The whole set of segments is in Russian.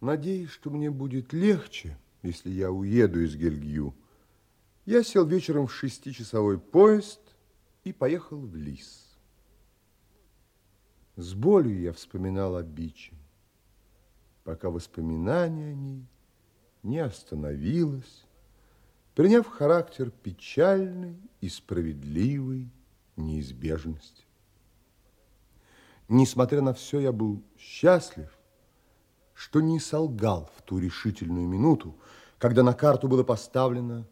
Надеясь, что мне будет легче, если я уеду из Гельгью, я сел вечером в шестичасовой поезд и поехал в Лис. С болью я вспоминал о Биче, пока воспоминание о ней не остановилось, приняв характер печальной и справедливой неизбежности. Несмотря на все, я был счастлив, что не солгал в ту решительную минуту, когда на карту было поставлено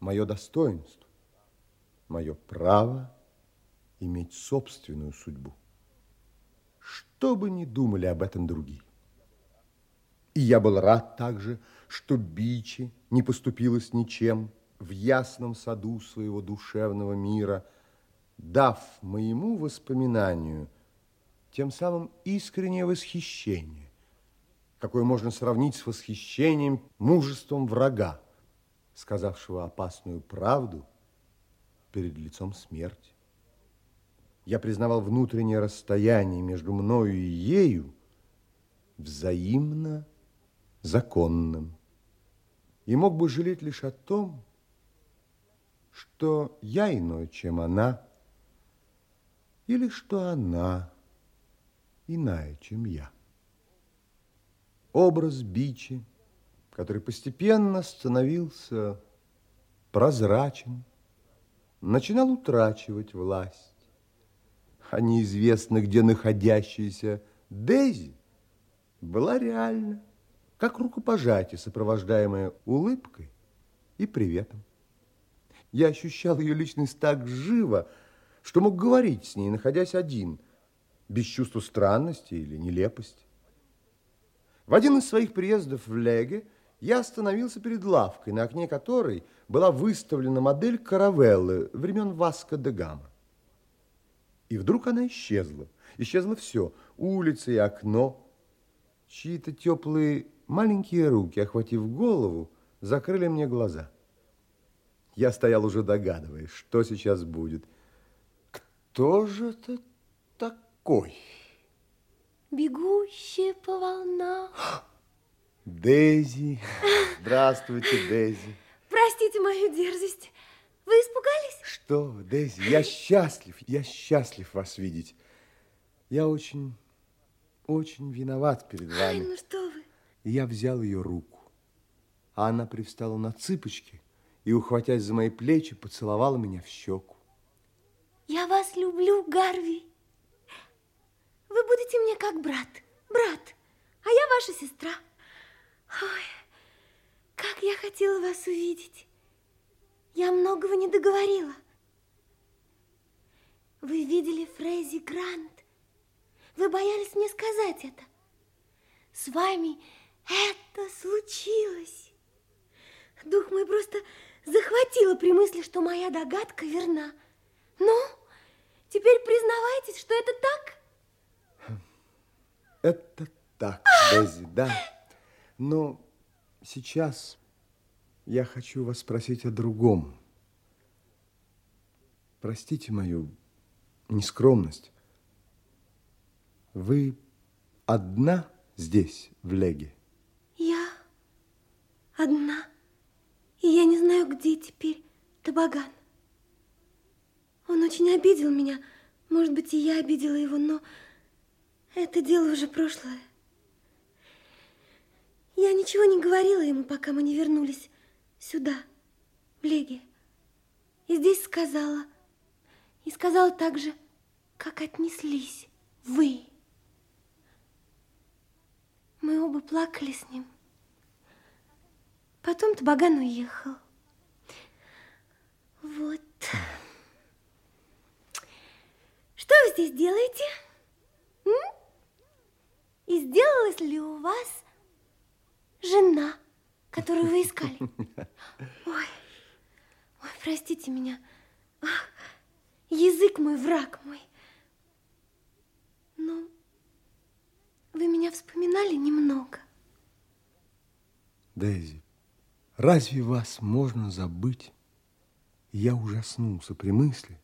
мое достоинство, мое право иметь собственную судьбу. Что бы ни думали об этом другие. И я был рад также, что Бичи не поступила с ничем в ясном саду своего душевного мира, дав моему воспоминанию тем самым искреннее восхищение, какое можно сравнить с восхищением мужеством врага, сказавшего опасную правду перед лицом смерти. Я признавал внутреннее расстояние между мною и ею взаимно законным и мог бы жалеть лишь о том, что я иной, чем она, или что она иная, чем я. Образ Бичи, который постепенно становился прозрачен, начинал утрачивать власть. А неизвестно, где находящаяся Дейзи была реальна как рукопожатие, сопровождаемое улыбкой и приветом. Я ощущал ее личность так живо, что мог говорить с ней, находясь один, без чувства странности или нелепости. В один из своих приездов в Леге я остановился перед лавкой, на окне которой была выставлена модель каравеллы времен Васко де Гама. И вдруг она исчезла. Исчезло все. Улица и окно. Чьи-то теплые Маленькие руки, охватив голову, закрыли мне глаза. Я стоял уже догадываясь, что сейчас будет. Кто же это такой? Бегущая по волнам. Дейзи. Здравствуйте, Дейзи. Простите мою дерзость. Вы испугались? Что, Дейзи, я счастлив, я счастлив вас видеть. Я очень, очень виноват перед вами. Ай, ну что вы я взял ее руку. А она привстала на цыпочки и, ухватясь за мои плечи, поцеловала меня в щеку. Я вас люблю, Гарви. Вы будете мне как брат, брат, а я ваша сестра. Ой, как я хотела вас увидеть. Я многого не договорила. Вы видели Фрейзи Грант? Вы боялись мне сказать это. С вами это случилось. Дух мой просто захватило при мысли, что моя догадка верна. Ну, теперь признавайтесь, что это так? Это так, Дейзи, да. Но сейчас я хочу вас спросить о другом. Простите мою нескромность. Вы одна здесь, в Леге? одна, и я не знаю, где теперь Табаган. Он очень обидел меня, может быть, и я обидела его, но это дело уже прошлое. Я ничего не говорила ему, пока мы не вернулись сюда, в Леге. И здесь сказала, и сказала так же, как отнеслись вы. Мы оба плакали с ним. Потом Табаган уехал. Вот. Что вы здесь делаете? И сделалась ли у вас жена, которую вы искали? Ой, ой, простите меня. Ах, язык мой, враг мой. Но вы меня вспоминали немного. Дейзи, Разве вас можно забыть? Я ужаснулся при мысли,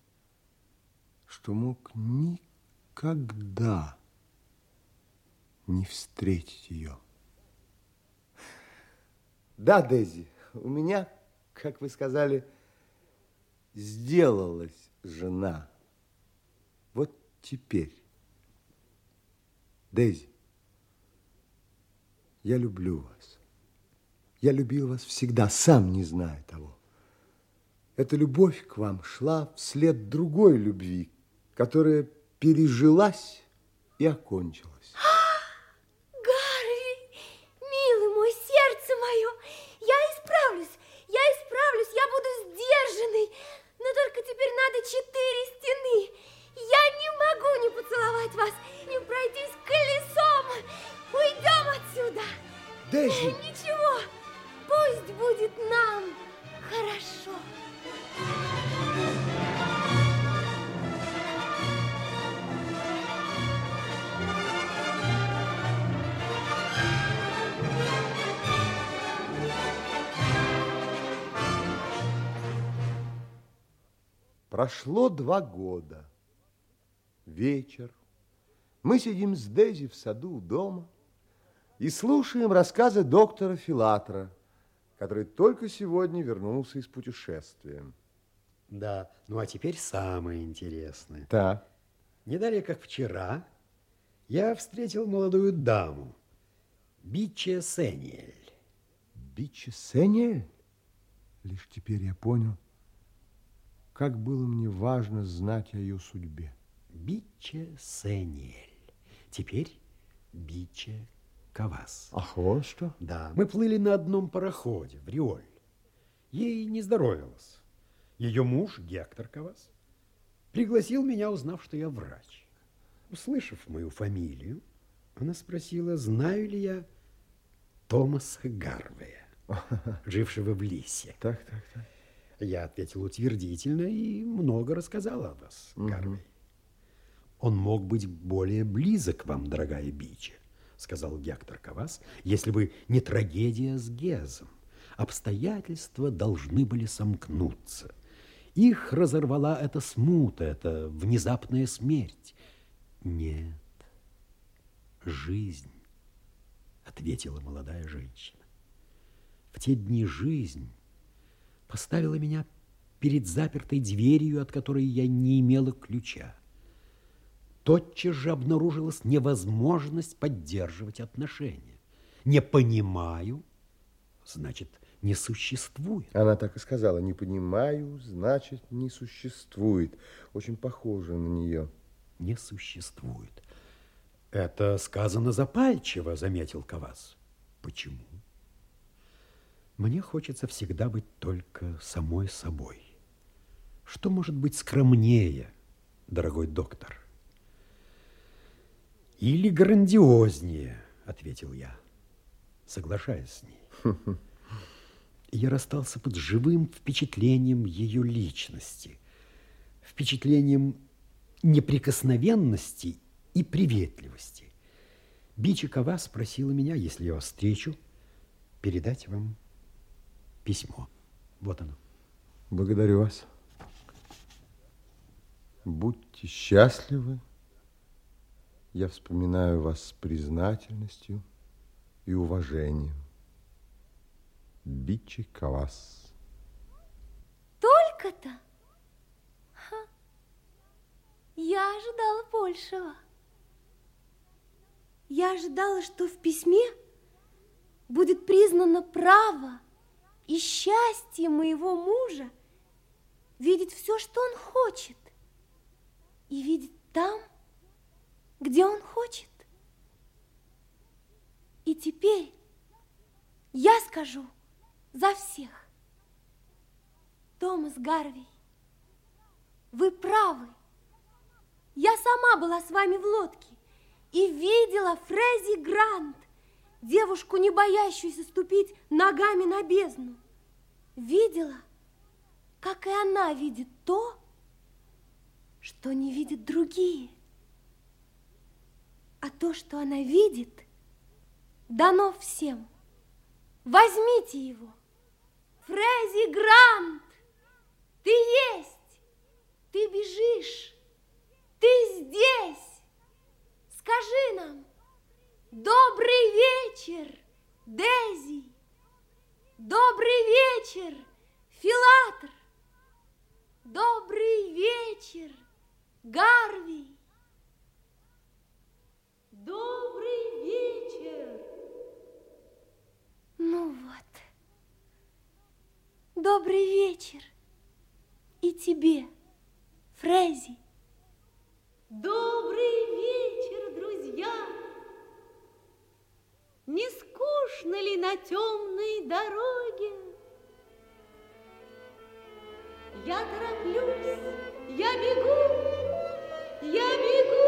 что мог никогда не встретить ее. Да, Дейзи, у меня, как вы сказали, сделалась жена. Вот теперь. Дейзи, я люблю вас. Я любил вас всегда, сам не зная того. Эта любовь к вам шла вслед другой любви, которая пережилась и окончилась. Гарри, милый мой, сердце мое, я исправлюсь, я исправлюсь, я буду сдержанной, но только теперь надо четыре Прошло два года. Вечер. Мы сидим с Дейзи в саду у дома и слушаем рассказы доктора Филатра, который только сегодня вернулся из путешествия. Да, ну а теперь самое интересное. Так. Не далее, как вчера, я встретил молодую даму, Биче Сениэль. Биче Сениэль? Лишь теперь я понял, как было мне важно знать о ее судьбе. Биче Сениэль. Теперь Биче Кавас. Ах, вот что? Да, мы плыли на одном пароходе в Риоль. Ей не здоровилось. Ее муж, Гектор Кавас, пригласил меня, узнав, что я врач. Услышав мою фамилию, она спросила, знаю ли я Томаса Гарвея, жившего в Лисе. Так, так, так. Я ответил утвердительно и много рассказал о вас, Гарвей. Он мог быть более близок к вам, дорогая Бича, сказал Гектор Кавас, если бы не трагедия с Гезом. Обстоятельства должны были сомкнуться. Их разорвала эта смута, эта внезапная смерть. Нет, жизнь, ответила молодая женщина. В те дни жизнь поставила меня перед запертой дверью, от которой я не имела ключа. Тотчас же обнаружилась невозможность поддерживать отношения. Не понимаю, значит, не существует. Она так и сказала, не понимаю, значит, не существует. Очень похоже на нее. Не существует. Это сказано запальчиво, заметил Кавас. Почему? Мне хочется всегда быть только самой собой. Что может быть скромнее, дорогой доктор? Или грандиознее, ответил я, соглашаясь с ней. Я расстался под живым впечатлением ее личности, впечатлением неприкосновенности и приветливости. Бичикова спросила меня, если я вас встречу, передать вам письмо. Вот оно. Благодарю вас. Будьте счастливы. Я вспоминаю вас с признательностью и уважением. Бичи Кавас. Только-то? Я ожидала большего. Я ожидала, что в письме будет признано право и счастье моего мужа видеть все, что он хочет, и видеть там, где он хочет. И теперь я скажу за всех. Томас Гарвей, вы правы. Я сама была с вами в лодке и видела Фрези Грант, девушку, не боящуюся ступить ногами на бездну. Видела, как и она видит то, что не видят другие. А то, что она видит, дано всем. Возьмите его. Фрези Грант, ты есть, ты бежишь, ты здесь. Скажи нам, добрый вечер, Дези. вечер, Филатр! Добрый вечер, Гарви! Добрый вечер! Ну вот, добрый вечер и тебе, Фрези. Добрый вечер, друзья! Не скучно ли на темной дороге? Я тороплюсь, я бегу, я бегу.